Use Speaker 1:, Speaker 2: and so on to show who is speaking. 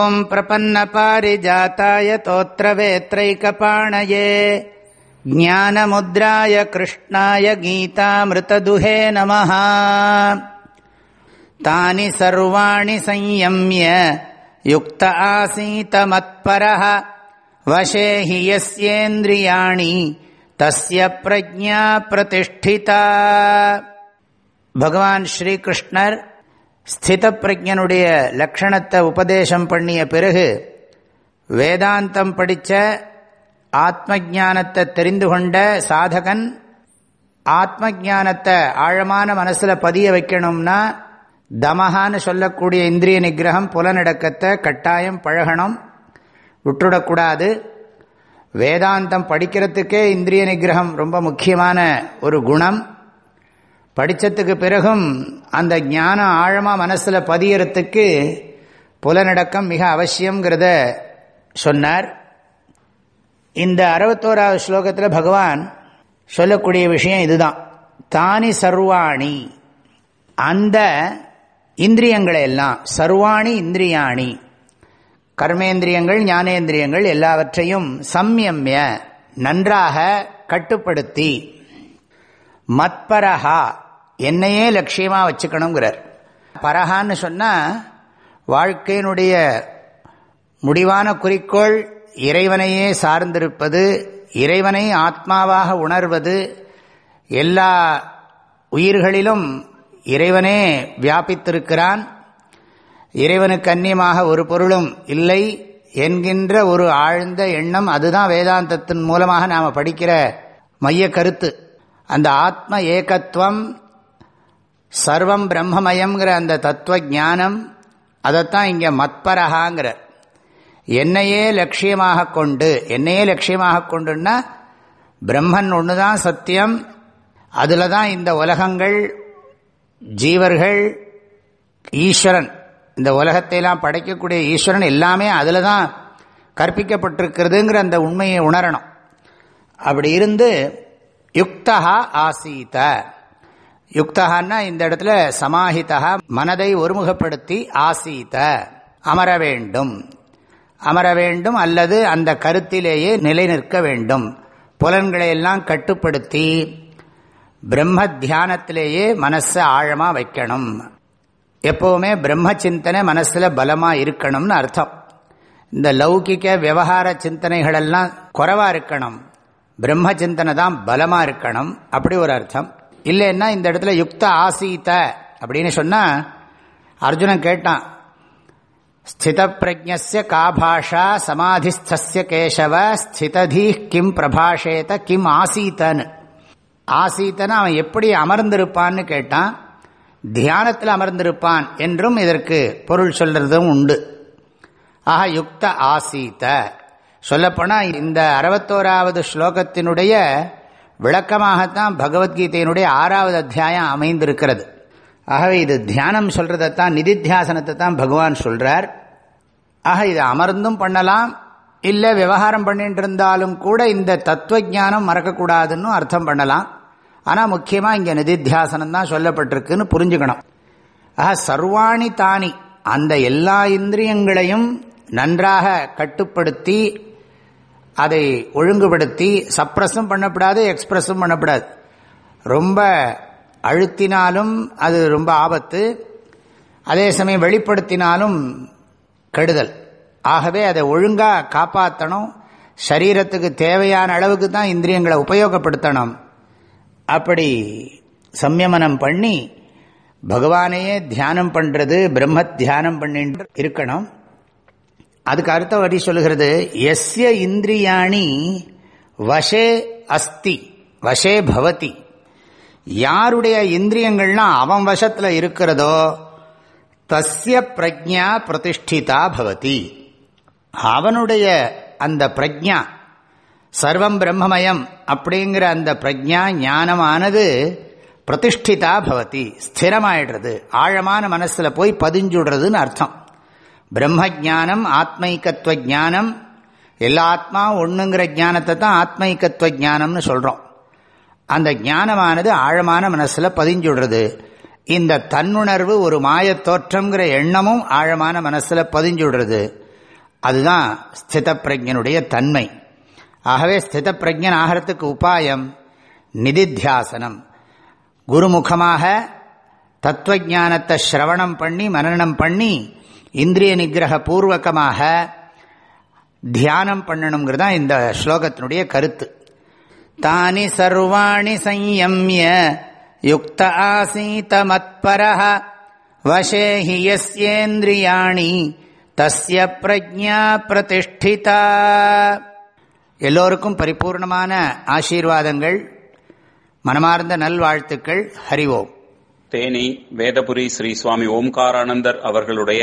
Speaker 1: ॐ प्रपन्नपारिजाताय तोत्रवेत्रैकपाणये। ज्ञानमुद्राय कृष्णाय गीतामृतदुहे नमः। तानि सर्वाणि संयम्य युक्त आसीत मत्परः वशे हि यस्येन्द्रियाणि तस्य प्रज्ञा प्रतिष्ठिता। भगवान् श्रीकृष्णर् ஸ்தித பிரஜனுடைய லக்ஷணத்தை உபதேசம் பண்ணிய பிறகு வேதாந்தம் படித்த ஆத்ம ஜானத்தை தெரிந்து கொண்ட சாதகன் ஆத்ம ஜானத்தை ஆழமான மனசில் பதிய வைக்கணும்னா தமஹான்னு சொல்லக்கூடிய இந்திரிய நிகிரகம் புலநடக்கத்தை கட்டாயம் பழகணும் விட்டுடக்கூடாது. வேதாந்தம் படிக்கிறதுக்கே இந்திரிய நிகிரகம் ரொம்ப முக்கியமான ஒரு குணம். படித்ததுக்கு பிறகும் அந்த ஞானம் ஆழமாக மனசில் பதியறத்துக்கு புலநடக்கம் மிக அவசியங்கிறத சொன்னார். இந்த அறுபத்தோராவது ஸ்லோகத்தில் பகவான் சொல்லக்கூடிய விஷயம் இதுதான். தானி சர்வாணி. அந்த இந்திரியங்களை எல்லாம் சர்வாணி இந்திரியாணி. கர்மேந்திரியங்கள் ஞானேந்திரியங்கள் எல்லாவற்றையும் சம்யம்ய நன்றாக கட்டுப்படுத்தி மத்பரஹா என்னையே லட்சியமாக வச்சுக்கணுங்கிறார். பரஹான்னு சொன்னால் வாழ்க்கையினுடைய முடிவான குறிக்கோள் இறைவனையே சார்ந்திருப்பது இறைவனை ஆத்மாவாக உணர்வது எல்லா உயிர்களிலும் இறைவனே வியாபித்திருக்கிறான். இறைவனுக்கு அந்நியமாக ஒரு பொருளும் இல்லை. என்கின்ற ஒரு ஆழ்ந்த எண்ணம் அதுதான் வேதாந்தத்தின் மூலமாக நாம் படிக்கிற மைய கருத்து. அந்த ஆத்ம ஏகத்துவம் சர்வம் பிரம்மமயம்ங்கிற அந்த தத்துவ ஜானம் அதைத்தான் இங்கே மத்பரகாங்கிற என்னையே லட்சியமாக கொண்டு என்னையே லட்சியமாக கொண்டுன்னா பிரம்மன் ஒன்று தான் சத்தியம் அதில் தான் இந்த உலகங்கள் ஜீவர்கள் ஈஸ்வரன். இந்த உலகத்தையெல்லாம் படைக்கக்கூடிய ஈஸ்வரன் எல்லாமே அதில் தான் கற்பிக்கப்பட்டிருக்கிறதுங்கிற அந்த உண்மையை உணரணும். அப்படி இருந்து யுக்தா ஆசீத. யுக்தகான்னா இந்த இடத்துல சமாஹிதா மனதை ஒருமுகப்படுத்தி ஆசீத. அமர வேண்டும். அமர வேண்டும் அல்லது அந்த கருத்திலேயே நிலை நிற்க வேண்டும். புலன்களை எல்லாம் கட்டுப்படுத்தி பிரம்ம தியானத்திலேயே மனசை ஆழமாக வைக்கணும். எப்போவுமே பிரம்ம சிந்தனை மனசில் பலமாக இருக்கணும்னு அர்த்தம். இந்த லௌகிக்க விவகார சிந்தனைகளெல்லாம் குறவாக இருக்கணும். பிரம்ம சிந்தனை தான் பலமாக இருக்கணும். அப்படி ஒரு அர்த்தம். இல்லைன்னா இந்த இடத்துல யுக்த ஆசீத அப்படின்னு சொன்னால் அர்ஜுனன் கேட்டான் ஸ்தித பிரஜஸ்ய காபாஷா சமாதிஸ்திய கேசவ ஸ்திததி கிம் பிரபாஷேத கிம் ஆசீத்தன் ஆசீத்தன் அவன் எப்படி அமர்ந்திருப்பான்னு கேட்டான் தியானத்தில் அமர்ந்திருப்பான் என்றும் இதற்கு பொருள் சொல்றதும் உண்டு. ஆக யுக்த ஆசீத்த சொல்லப்போனால் இந்த அறுபத்தோராவது ஸ்லோகத்தினுடைய விளக்கமாகத்தான் பகவத்கீதையினுடைய ஆறாவது அத்தியாயம் அமைந்திருக்கிறது. ஆகவே இது தியானம் சொல்றதைத்தான் நிதித்தியாசனத்தை தான் பகவான் சொல்கிறார் ஆக இது அமர்ந்தும் பண்ணலாம் இல்லை விவகாரம் பண்ணிட்டு இருந்தாலும் கூட இந்த தத்துவ ஜானம் மறக்கக்கூடாதுன்னு அர்த்தம் பண்ணலாம். ஆனால் முக்கியமாக இங்கே நிதித்தியாசனம் தான் சொல்லப்பட்டிருக்குன்னு புரிஞ்சுக்கணும். ஆக சர்வாணி தானி அந்த எல்லா இந்திரியங்களையும் நன்றாக கட்டுப்படுத்தி அதை ஒழுங்குபடுத்தி சப்ரஸும் பண்ணப்படாது எக்ஸ்பிரஸும் பண்ணப்படாது. ரொம்ப அழுத்தினாலும் அது ரொம்ப ஆபத்து. அதே சமயம் வெளிப்படுத்தினாலும் கெடுதல். ஆகவே அதை ஒழுங்காக காப்பாற்றணும் சரீரத்துக்கு தேவையான அளவுக்கு தான் இந்திரியங்களை உபயோகப்படுத்தணும். அப்படி சம்யமனம் பண்ணி பகவானையே தியானம் பண்ணுறது பிரம்ம தியானம் பண்ணிட்டு இருக்கணும். அதுக்கு அர்த்தம் அப்படி சொல்லுகிறது எஸ்ய இந்திரியாணி வசே அஸ்தி வசே பவதி. யாருடைய இந்திரியங்கள்லாம் அவன் வசத்தில் இருக்கிறதோ தஸ்ய பிரஜா பிரதிஷ்டிதா பவதி. அவனுடைய அந்த பிரஜா சர்வம் பிரம்மமயம் அப்படிங்கிற அந்த பிரஜா ஞானமானது பிரதிஷ்டிதா பவதி ஸ்திரமாயிடுறது ஆழமான மனசில் போய் பதிஞ்சுடுறதுன்னு அர்த்தம். பிரம்ம ஜானம் ஆத்மைக்கத்துவ ஜானம் எல்லா ஆத்மா ஒன்றுங்கிற ஜானத்தை தான் ஆத்மைக்கத்துவ ஜானம்னு சொல்கிறோம் அந்த ஞானமானது ஆழமான மனசில் பதிஞ்சுடுறது. இந்த தன்னுணர்வு ஒரு மாயத்தோற்றங்கிற எண்ணமும் ஆழமான மனசில் பதிஞ்சுடுறது. அதுதான் ஸ்தித பிரஜனுடைய தன்மை. ஆகவே ஸ்தித பிரஜன் ஆகிறதுக்கு உபாயம் நிதித்தியாசனம். குருமுகமாக தத்துவஜானத்தை ஸ்ரவணம் பண்ணி மனநம் பண்ணி இந்திரிய நிகிரக பூர்வகமாக தியானம் பண்ணணுங்கிறது தான் இந்த ஸ்லோகத்தினுடைய கருத்து. தானி சர்வாணி சம்யமிய யுக்த ஆசீத மத்பர வசேஹி யஸ்யேந்திரியாணி தஸ்ய பிரஜா பிரதிஷ்டிதா எல்லோருக்கும் பரிபூர்ணமான ஆசீர்வாதங்கள் மனமார்ந்த நல்வாழ்த்துக்கள். ஹரிவோம்
Speaker 2: தேனி வேதபுரி ஸ்ரீ சுவாமி ஓம்காரானந்தர் அவர்களுடைய